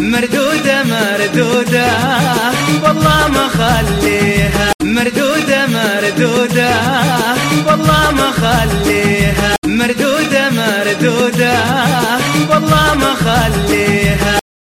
مردودة مردودة. والله ما خليها. مردودة مردودة. والله ما خليها. مردودة مردودة. والله ما خليها.